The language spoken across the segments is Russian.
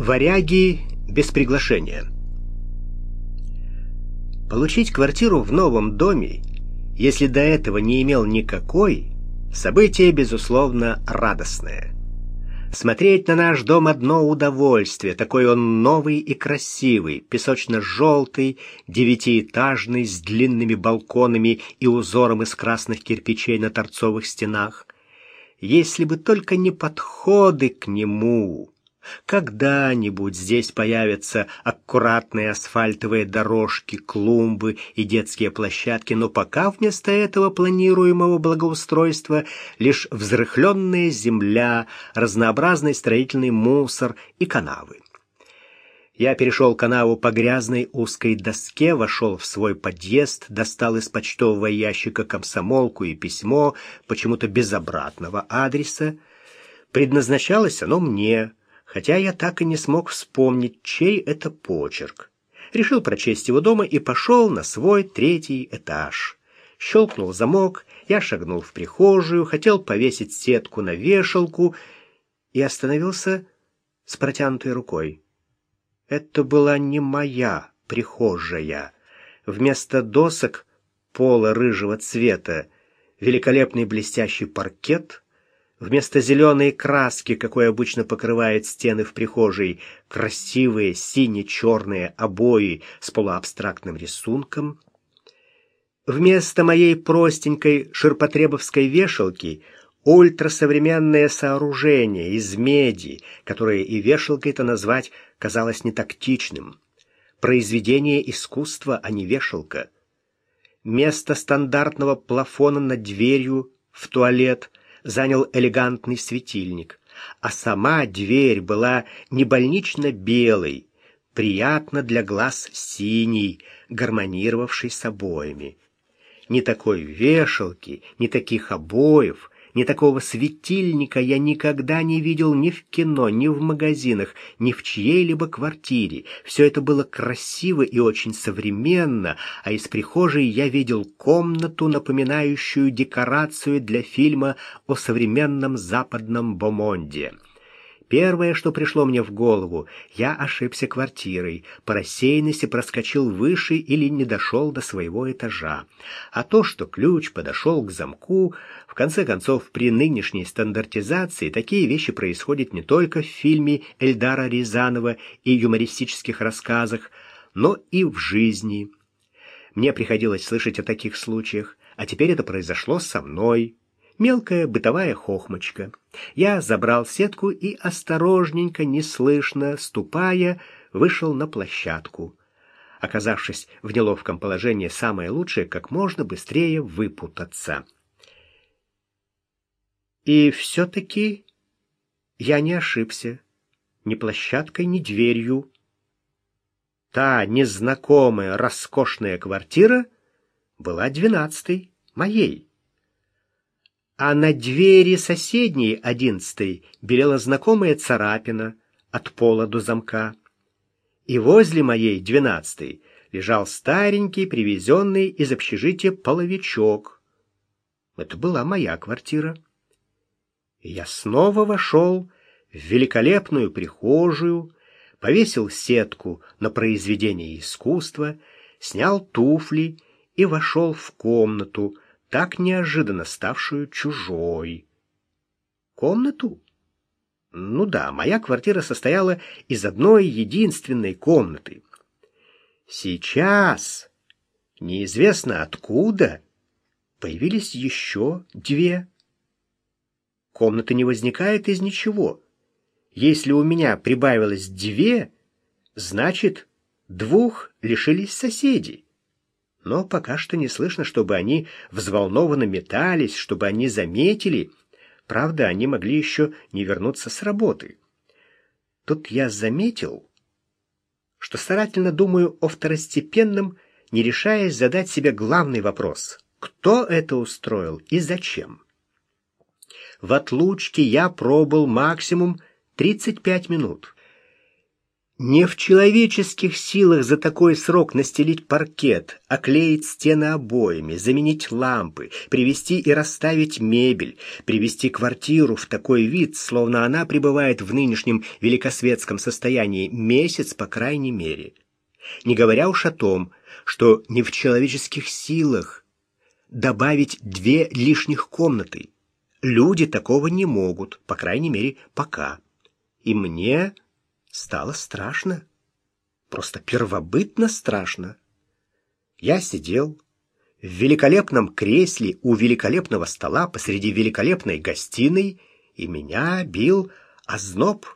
Варяги без приглашения. Получить квартиру в новом доме, если до этого не имел никакой, событие, безусловно, радостное. Смотреть на наш дом одно удовольствие, такой он новый и красивый, песочно-желтый, девятиэтажный, с длинными балконами и узором из красных кирпичей на торцовых стенах. Если бы только не подходы к нему, когда-нибудь здесь появятся аккуратные асфальтовые дорожки, клумбы и детские площадки, но пока вместо этого планируемого благоустройства лишь взрыхленная земля, разнообразный строительный мусор и канавы. Я перешел канаву по грязной узкой доске, вошел в свой подъезд, достал из почтового ящика комсомолку и письмо, почему-то без обратного адреса. Предназначалось оно мне, хотя я так и не смог вспомнить, чей это почерк. Решил прочесть его дома и пошел на свой третий этаж. Щелкнул замок, я шагнул в прихожую, хотел повесить сетку на вешалку и остановился с протянутой рукой. Это была не моя прихожая. Вместо досок пола рыжего цвета великолепный блестящий паркет — Вместо зеленой краски, какой обычно покрывает стены в прихожей, красивые сине-черные обои с полуабстрактным рисунком. Вместо моей простенькой ширпотребовской вешалки ультрасовременное сооружение из меди, которое и вешалкой-то назвать казалось не тактичным. Произведение искусства, а не вешалка. Место стандартного плафона над дверью в туалет – занял элегантный светильник, а сама дверь была не больнично-белой, приятно для глаз синий, гармонировавшей с обоями. Ни такой вешалки, ни таких обоев, ни такого светильника я никогда не видел ни в кино, ни в магазинах, ни в чьей-либо квартире. Все это было красиво и очень современно, а из прихожей я видел комнату, напоминающую декорацию для фильма о современном западном Бомонде. Первое, что пришло мне в голову, я ошибся квартирой, по рассеянности проскочил выше или не дошел до своего этажа. А то, что ключ подошел к замку, в конце концов, при нынешней стандартизации такие вещи происходят не только в фильме Эльдара Рязанова и юмористических рассказах, но и в жизни. Мне приходилось слышать о таких случаях, а теперь это произошло со мной мелкая бытовая хохмочка. Я забрал сетку и осторожненько, неслышно, ступая, вышел на площадку. Оказавшись в неловком положении, самое лучшее как можно быстрее выпутаться. И все-таки я не ошибся. Ни площадкой, ни дверью. Та незнакомая роскошная квартира была двенадцатой, моей а на двери соседней одиннадцатой белела знакомая царапина от пола до замка. И возле моей двенадцатой лежал старенький, привезенный из общежития половичок. Это была моя квартира. И я снова вошел в великолепную прихожую, повесил сетку на произведение искусства, снял туфли и вошел в комнату, так неожиданно ставшую чужой. Комнату? Ну да, моя квартира состояла из одной единственной комнаты. Сейчас, неизвестно откуда, появились еще две. Комната не возникает из ничего. Если у меня прибавилось две, значит, двух лишились соседи но пока что не слышно, чтобы они взволнованно метались, чтобы они заметили. Правда, они могли еще не вернуться с работы. Тут я заметил, что старательно думаю о второстепенном, не решаясь задать себе главный вопрос. Кто это устроил и зачем? В отлучке я пробыл максимум 35 минут. Не в человеческих силах за такой срок настелить паркет, оклеить стены обоями, заменить лампы, привести и расставить мебель, привести квартиру в такой вид, словно она пребывает в нынешнем великосветском состоянии месяц, по крайней мере. Не говоря уж о том, что не в человеческих силах добавить две лишних комнаты. Люди такого не могут, по крайней мере, пока. И мне Стало страшно. Просто первобытно страшно. Я сидел в великолепном кресле у великолепного стола посреди великолепной гостиной, и меня бил озноб.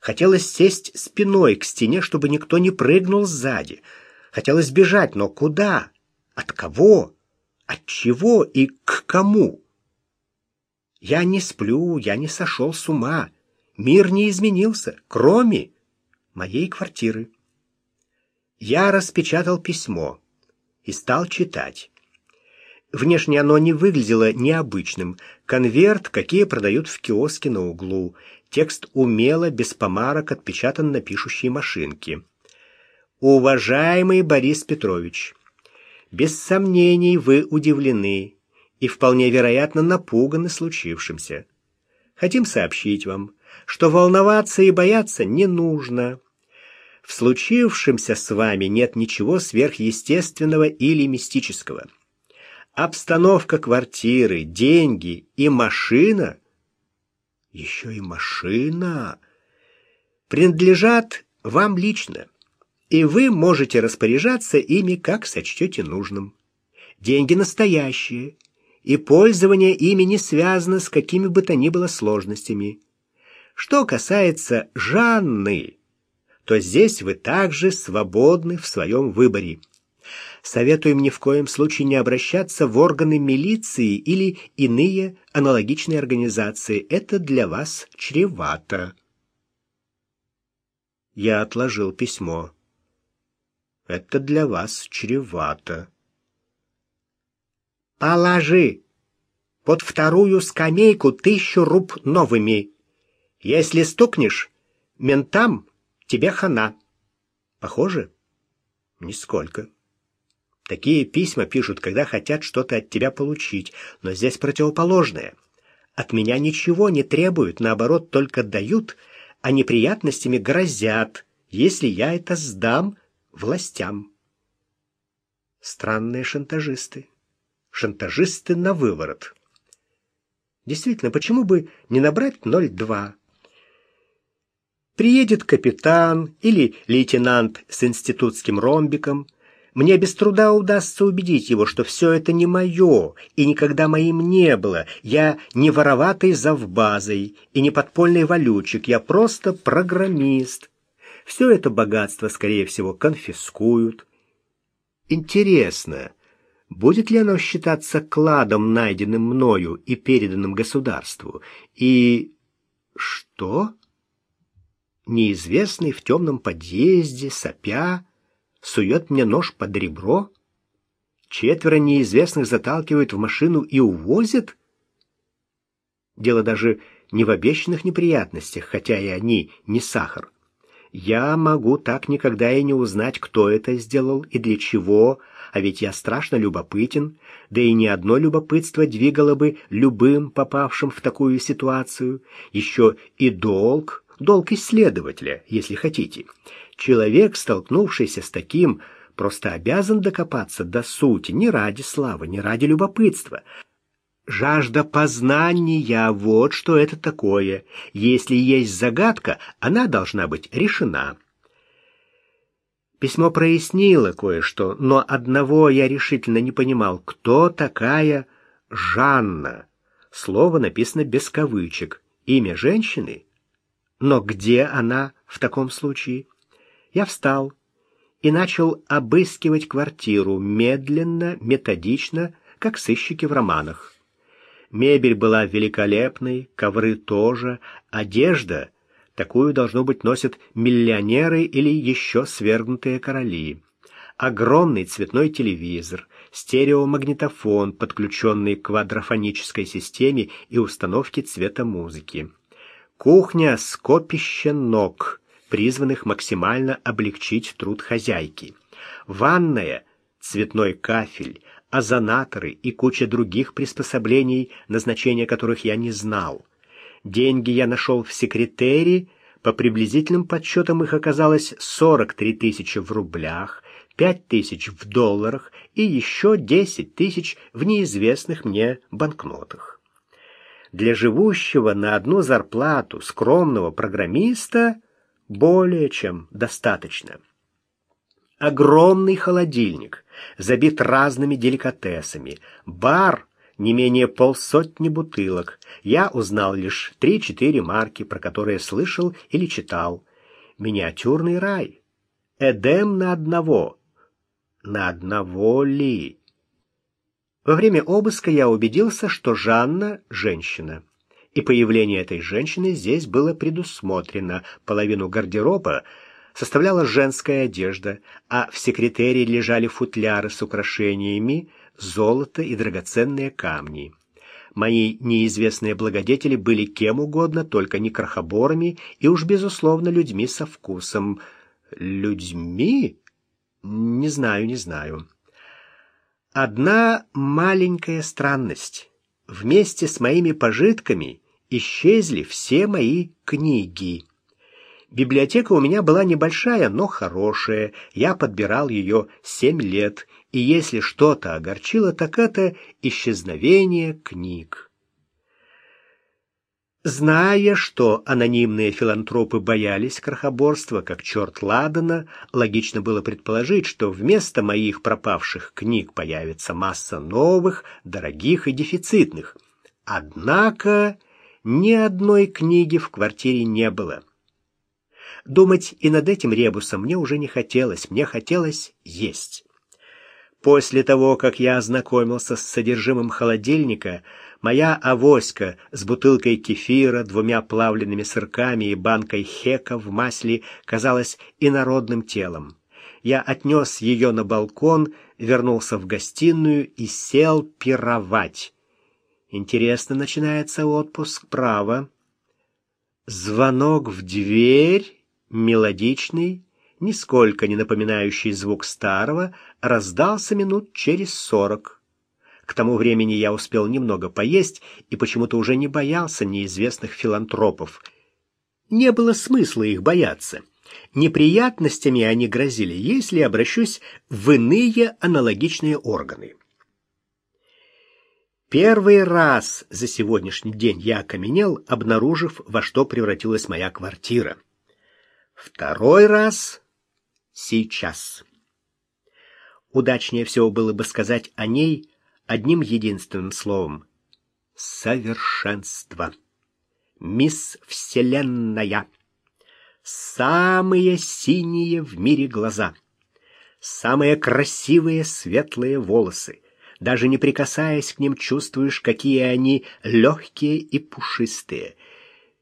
Хотелось сесть спиной к стене, чтобы никто не прыгнул сзади. Хотелось бежать, но куда? От кого? От чего и к кому? Я не сплю, я не сошел с ума. Мир не изменился, кроме моей квартиры. Я распечатал письмо и стал читать. Внешне оно не выглядело необычным. Конверт, какие продают в киоске на углу. Текст умело, без помарок, отпечатан на пишущей машинке. «Уважаемый Борис Петрович, без сомнений вы удивлены и вполне вероятно напуганы случившимся. Хотим сообщить вам, что волноваться и бояться не нужно. В случившемся с вами нет ничего сверхъестественного или мистического. Обстановка квартиры, деньги и машина, еще и машина, принадлежат вам лично, и вы можете распоряжаться ими, как сочтете нужным. Деньги настоящие, и пользование ими не связано с какими бы то ни было сложностями. Что касается Жанны, то здесь вы также свободны в своем выборе. Советуем ни в коем случае не обращаться в органы милиции или иные аналогичные организации. Это для вас чревато. Я отложил письмо. Это для вас чревато. Положи под вторую скамейку тысячу руб новыми. Если стукнешь, ментам тебе хана. Похоже? Нисколько. Такие письма пишут, когда хотят что-то от тебя получить, но здесь противоположное. От меня ничего не требуют, наоборот, только дают, а неприятностями грозят, если я это сдам властям. Странные шантажисты. Шантажисты на выворот. Действительно, почему бы не набрать 02? Приедет капитан или лейтенант с институтским ромбиком. Мне без труда удастся убедить его, что все это не мое и никогда моим не было. Я не вороватый завбазой и не подпольный валютчик, я просто программист. Все это богатство, скорее всего, конфискуют. Интересно, будет ли оно считаться кладом, найденным мною и переданным государству? И что? неизвестный в темном подъезде, сопя, сует мне нож под ребро? Четверо неизвестных заталкивают в машину и увозят? Дело даже не в обещанных неприятностях, хотя и они не сахар. Я могу так никогда и не узнать, кто это сделал и для чего, а ведь я страшно любопытен, да и ни одно любопытство двигало бы любым попавшим в такую ситуацию. Еще и долг долг исследователя, если хотите. Человек, столкнувшийся с таким, просто обязан докопаться до сути, не ради славы, не ради любопытства. Жажда познания — вот что это такое. Если есть загадка, она должна быть решена. Письмо прояснило кое-что, но одного я решительно не понимал. Кто такая Жанна? Слово написано без кавычек. Имя женщины? Но где она в таком случае? Я встал и начал обыскивать квартиру медленно, методично, как сыщики в романах. Мебель была великолепной, ковры тоже, одежда такую должно быть носят миллионеры или еще свергнутые короли. Огромный цветной телевизор, стереомагнитофон, подключенный к квадрофонической системе и установке цветомузыки. Кухня — скопище ног, призванных максимально облегчить труд хозяйки. Ванная, цветной кафель, озонаторы и куча других приспособлений, назначения которых я не знал. Деньги я нашел в секретаре, по приблизительным подсчетам их оказалось 43 тысячи в рублях, 5 тысяч в долларах и еще 10 тысяч в неизвестных мне банкнотах. Для живущего на одну зарплату скромного программиста более чем достаточно. Огромный холодильник, забит разными деликатесами, бар не менее полсотни бутылок. Я узнал лишь три-четыре марки, про которые слышал или читал. Миниатюрный рай. Эдем на одного. На одного ли? Во время обыска я убедился, что Жанна — женщина. И появление этой женщины здесь было предусмотрено. Половину гардероба составляла женская одежда, а в секретаре лежали футляры с украшениями, золото и драгоценные камни. Мои неизвестные благодетели были кем угодно, только не крохоборами и уж, безусловно, людьми со вкусом. Людьми? Не знаю, не знаю. Одна маленькая странность. Вместе с моими пожитками исчезли все мои книги. Библиотека у меня была небольшая, но хорошая. Я подбирал ее семь лет, и если что-то огорчило, так это исчезновение книг. Зная, что анонимные филантропы боялись крохоборства, как черт ладана, логично было предположить, что вместо моих пропавших книг появится масса новых, дорогих и дефицитных. Однако ни одной книги в квартире не было. Думать и над этим ребусом мне уже не хотелось, мне хотелось есть. После того, как я ознакомился с содержимым холодильника, моя авоська с бутылкой кефира, двумя плавленными сырками и банкой хека в масле казалась инородным телом. Я отнес ее на балкон, вернулся в гостиную и сел пировать. Интересно начинается отпуск, право. Звонок в дверь мелодичный, нисколько не напоминающий звук старого, раздался минут через сорок. К тому времени я успел немного поесть и почему-то уже не боялся неизвестных филантропов. Не было смысла их бояться. Неприятностями они грозили, если обращусь в иные аналогичные органы. Первый раз за сегодняшний день я окаменел, обнаружив, во что превратилась моя квартира. Второй раз сейчас. Удачнее всего было бы сказать о ней одним единственным словом. Совершенство. Мисс Вселенная. Самые синие в мире глаза. Самые красивые светлые волосы. Даже не прикасаясь к ним, чувствуешь, какие они легкие и пушистые.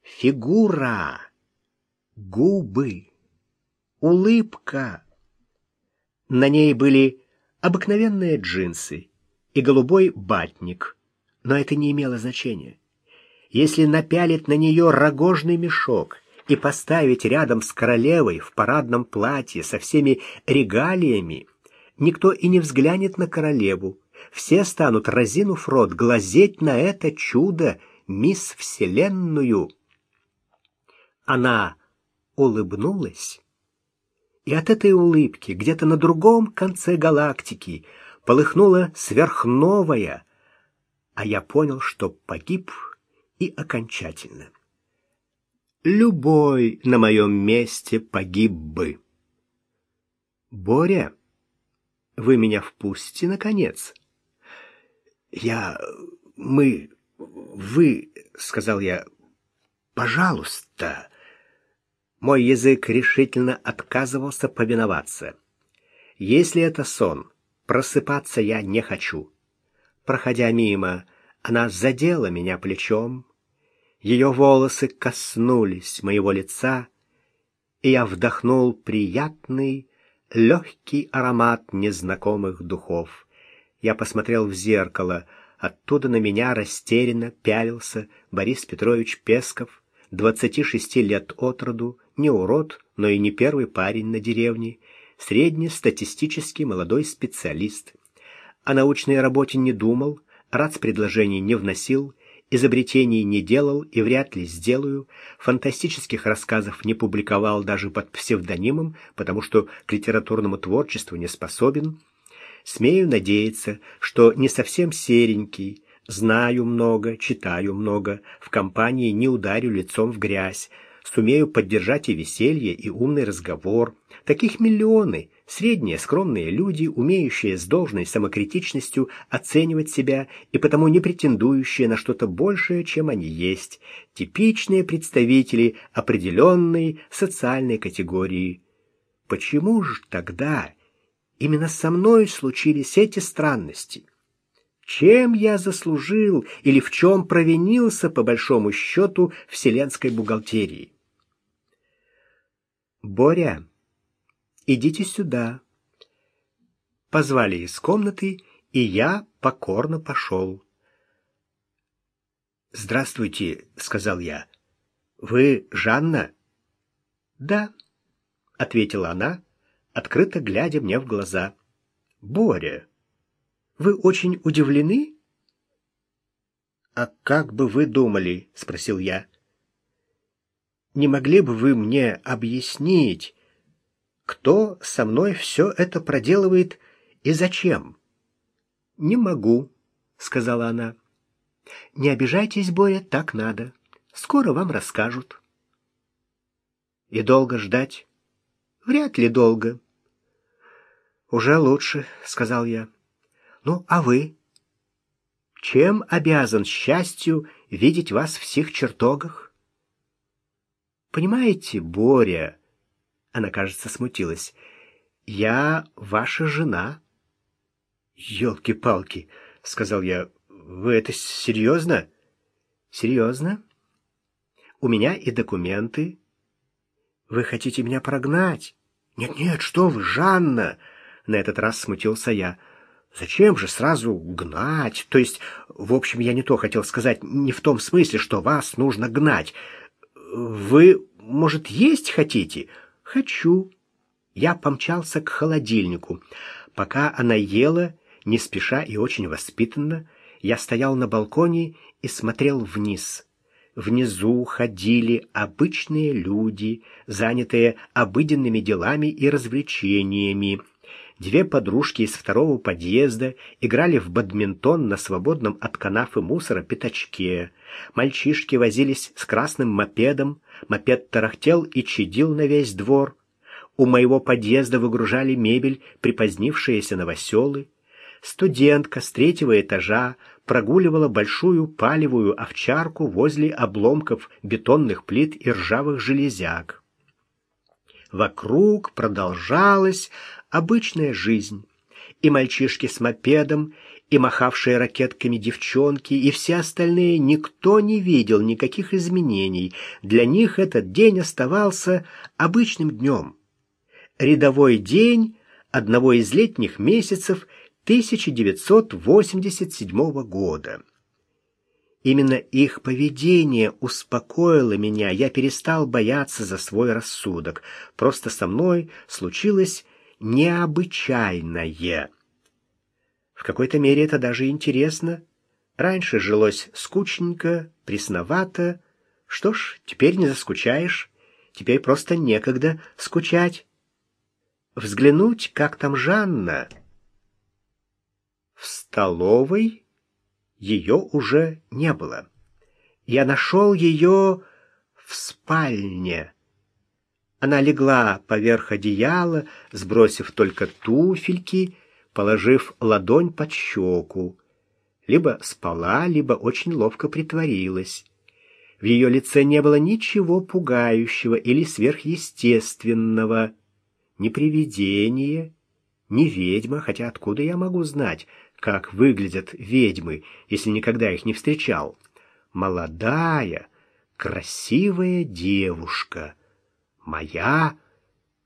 Фигура губы, улыбка. На ней были обыкновенные джинсы и голубой батник, но это не имело значения. Если напялить на нее рогожный мешок и поставить рядом с королевой в парадном платье со всеми регалиями, никто и не взглянет на королеву. Все станут, разинув рот, глазеть на это чудо, мисс Вселенную. Она улыбнулась, и от этой улыбки где-то на другом конце галактики полыхнула сверхновая, а я понял, что погиб и окончательно. Любой на моем месте погиб бы. Боря, вы меня впустите, наконец? Я... мы... вы... — сказал я. «Пожалуйста». Мой язык решительно отказывался повиноваться. Если это сон, просыпаться я не хочу. Проходя мимо, она задела меня плечом. Ее волосы коснулись моего лица, и я вдохнул приятный, легкий аромат незнакомых духов. Я посмотрел в зеркало. Оттуда на меня растерянно пялился Борис Петрович Песков — 26 лет от роду, не урод, но и не первый парень на деревне, среднестатистический молодой специалист. О научной работе не думал, рад с предложений не вносил, изобретений не делал и вряд ли сделаю, фантастических рассказов не публиковал даже под псевдонимом, потому что к литературному творчеству не способен. Смею надеяться, что не совсем серенький, знаю много, читаю много, в компании не ударю лицом в грязь, сумею поддержать и веселье, и умный разговор. Таких миллионы, Средние, скромные люди, умеющие с должной самокритичностью оценивать себя и потому не претендующие на что-то большее, чем они есть, типичные представители определенной социальной категории. Почему же тогда именно со мной случились эти странности? Чем я заслужил или в чем провинился, по большому счету, вселенской бухгалтерии? Боря идите сюда». Позвали из комнаты, и я покорно пошел. «Здравствуйте», — сказал я. «Вы Жанна?» «Да», — ответила она, открыто глядя мне в глаза. «Боря, вы очень удивлены?» «А как бы вы думали?» — спросил я. «Не могли бы вы мне объяснить, кто со мной все это проделывает и зачем? Не могу, сказала она. Не обижайтесь, Боря, так надо. Скоро вам расскажут. И долго ждать? Вряд ли долго. Уже лучше, сказал я. Ну, а вы? Чем обязан счастью видеть вас в сих чертогах? Понимаете, Боря, она, кажется, смутилась. «Я ваша жена». «Елки-палки», — сказал я. «Вы это серьезно?» «Серьезно. У меня и документы. Вы хотите меня прогнать?» «Нет-нет, что вы, Жанна!» На этот раз смутился я. «Зачем же сразу гнать? То есть, в общем, я не то хотел сказать, не в том смысле, что вас нужно гнать. Вы, может, есть хотите?» «Хочу». Я помчался к холодильнику. Пока она ела, не спеша и очень воспитанно, я стоял на балконе и смотрел вниз. Внизу ходили обычные люди, занятые обыденными делами и развлечениями. Две подружки из второго подъезда играли в бадминтон на свободном от канав и мусора пятачке. Мальчишки возились с красным мопедом, мопед тарахтел и чадил на весь двор. У моего подъезда выгружали мебель припозднившиеся новоселы. Студентка с третьего этажа прогуливала большую палевую овчарку возле обломков бетонных плит и ржавых железяк. Вокруг продолжалась обычная жизнь. И мальчишки с мопедом, и махавшие ракетками девчонки, и все остальные, никто не видел никаких изменений. Для них этот день оставался обычным днем. Рядовой день одного из летних месяцев 1987 года. Именно их поведение успокоило меня, я перестал бояться за свой рассудок. Просто со мной случилось необычайное. В какой-то мере это даже интересно. Раньше жилось скучненько, пресновато. Что ж, теперь не заскучаешь. Теперь просто некогда скучать. Взглянуть, как там Жанна. В столовой ее уже не было. Я нашел ее в спальне. Она легла поверх одеяла, сбросив только туфельки, положив ладонь под щеку. Либо спала, либо очень ловко притворилась. В ее лице не было ничего пугающего или сверхъестественного. Ни привидение, ни ведьма, хотя откуда я могу знать, как выглядят ведьмы, если никогда их не встречал? Молодая, красивая девушка — моя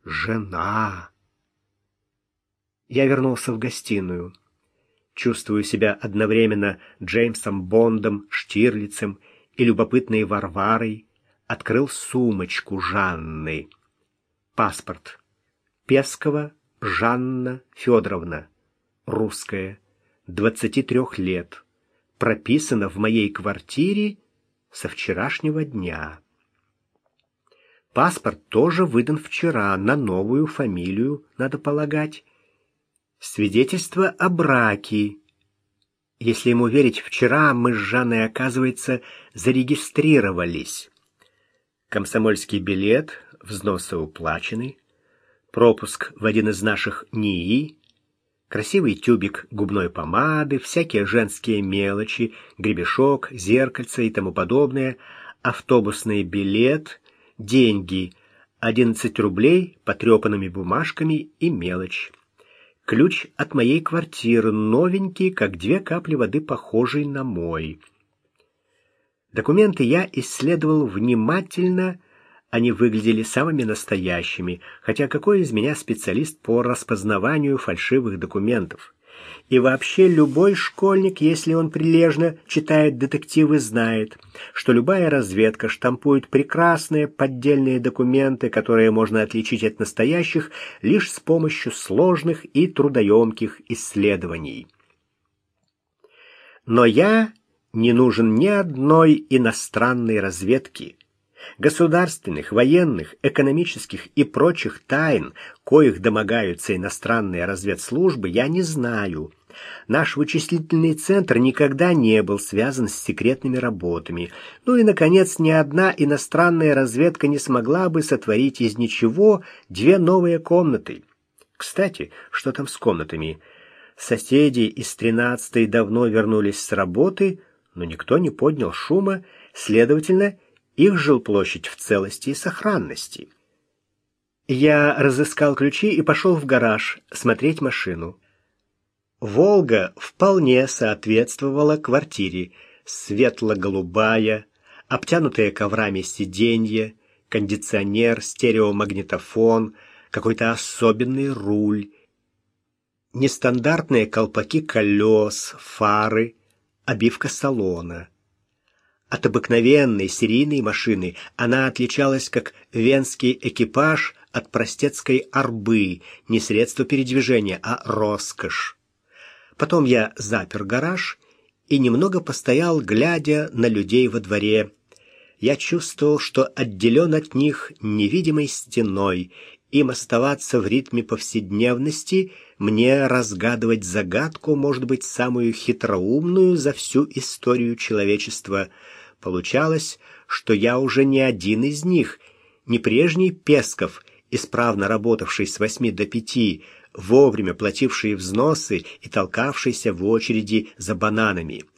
жена. Я вернулся в гостиную. Чувствую себя одновременно Джеймсом Бондом, Штирлицем и любопытной Варварой, открыл сумочку Жанны. Паспорт. Пескова Жанна Федоровна. Русская. 23 лет. Прописана в моей квартире со вчерашнего дня. Паспорт тоже выдан вчера на новую фамилию, надо полагать. Свидетельство о браке. Если ему верить, вчера мы с Жанной, оказывается, зарегистрировались. Комсомольский билет, взносы уплачены, пропуск в один из наших НИИ, красивый тюбик губной помады, всякие женские мелочи, гребешок, зеркальце и тому подобное, автобусный билет, деньги, 11 рублей потрепанными бумажками и мелочь. Ключ от моей квартиры, новенький, как две капли воды, похожий на мой. Документы я исследовал внимательно, они выглядели самыми настоящими, хотя какой из меня специалист по распознаванию фальшивых документов? И вообще любой школьник, если он прилежно читает детективы, знает, что любая разведка штампует прекрасные поддельные документы, которые можно отличить от настоящих лишь с помощью сложных и трудоемких исследований. Но я не нужен ни одной иностранной разведки. Государственных, военных, экономических и прочих тайн, коих домогаются иностранные разведслужбы, я не знаю. Наш вычислительный центр никогда не был связан с секретными работами. Ну и, наконец, ни одна иностранная разведка не смогла бы сотворить из ничего две новые комнаты. Кстати, что там с комнатами? Соседи из тринадцатой давно вернулись с работы, но никто не поднял шума, следовательно, их жилплощадь в целости и сохранности. Я разыскал ключи и пошел в гараж смотреть машину. «Волга» вполне соответствовала квартире. Светло-голубая, обтянутые коврами сиденья, кондиционер, стереомагнитофон, какой-то особенный руль, нестандартные колпаки колес, фары, обивка салона. От обыкновенной серийной машины она отличалась как венский экипаж от простецкой арбы, не средство передвижения, а роскошь. Потом я запер гараж и немного постоял, глядя на людей во дворе. Я чувствовал, что отделен от них невидимой стеной, им оставаться в ритме повседневности — мне разгадывать загадку, может быть, самую хитроумную за всю историю человечества. Получалось, что я уже не один из них, не прежний Песков, исправно работавший с восьми до пяти, вовремя плативший взносы и толкавшийся в очереди за бананами —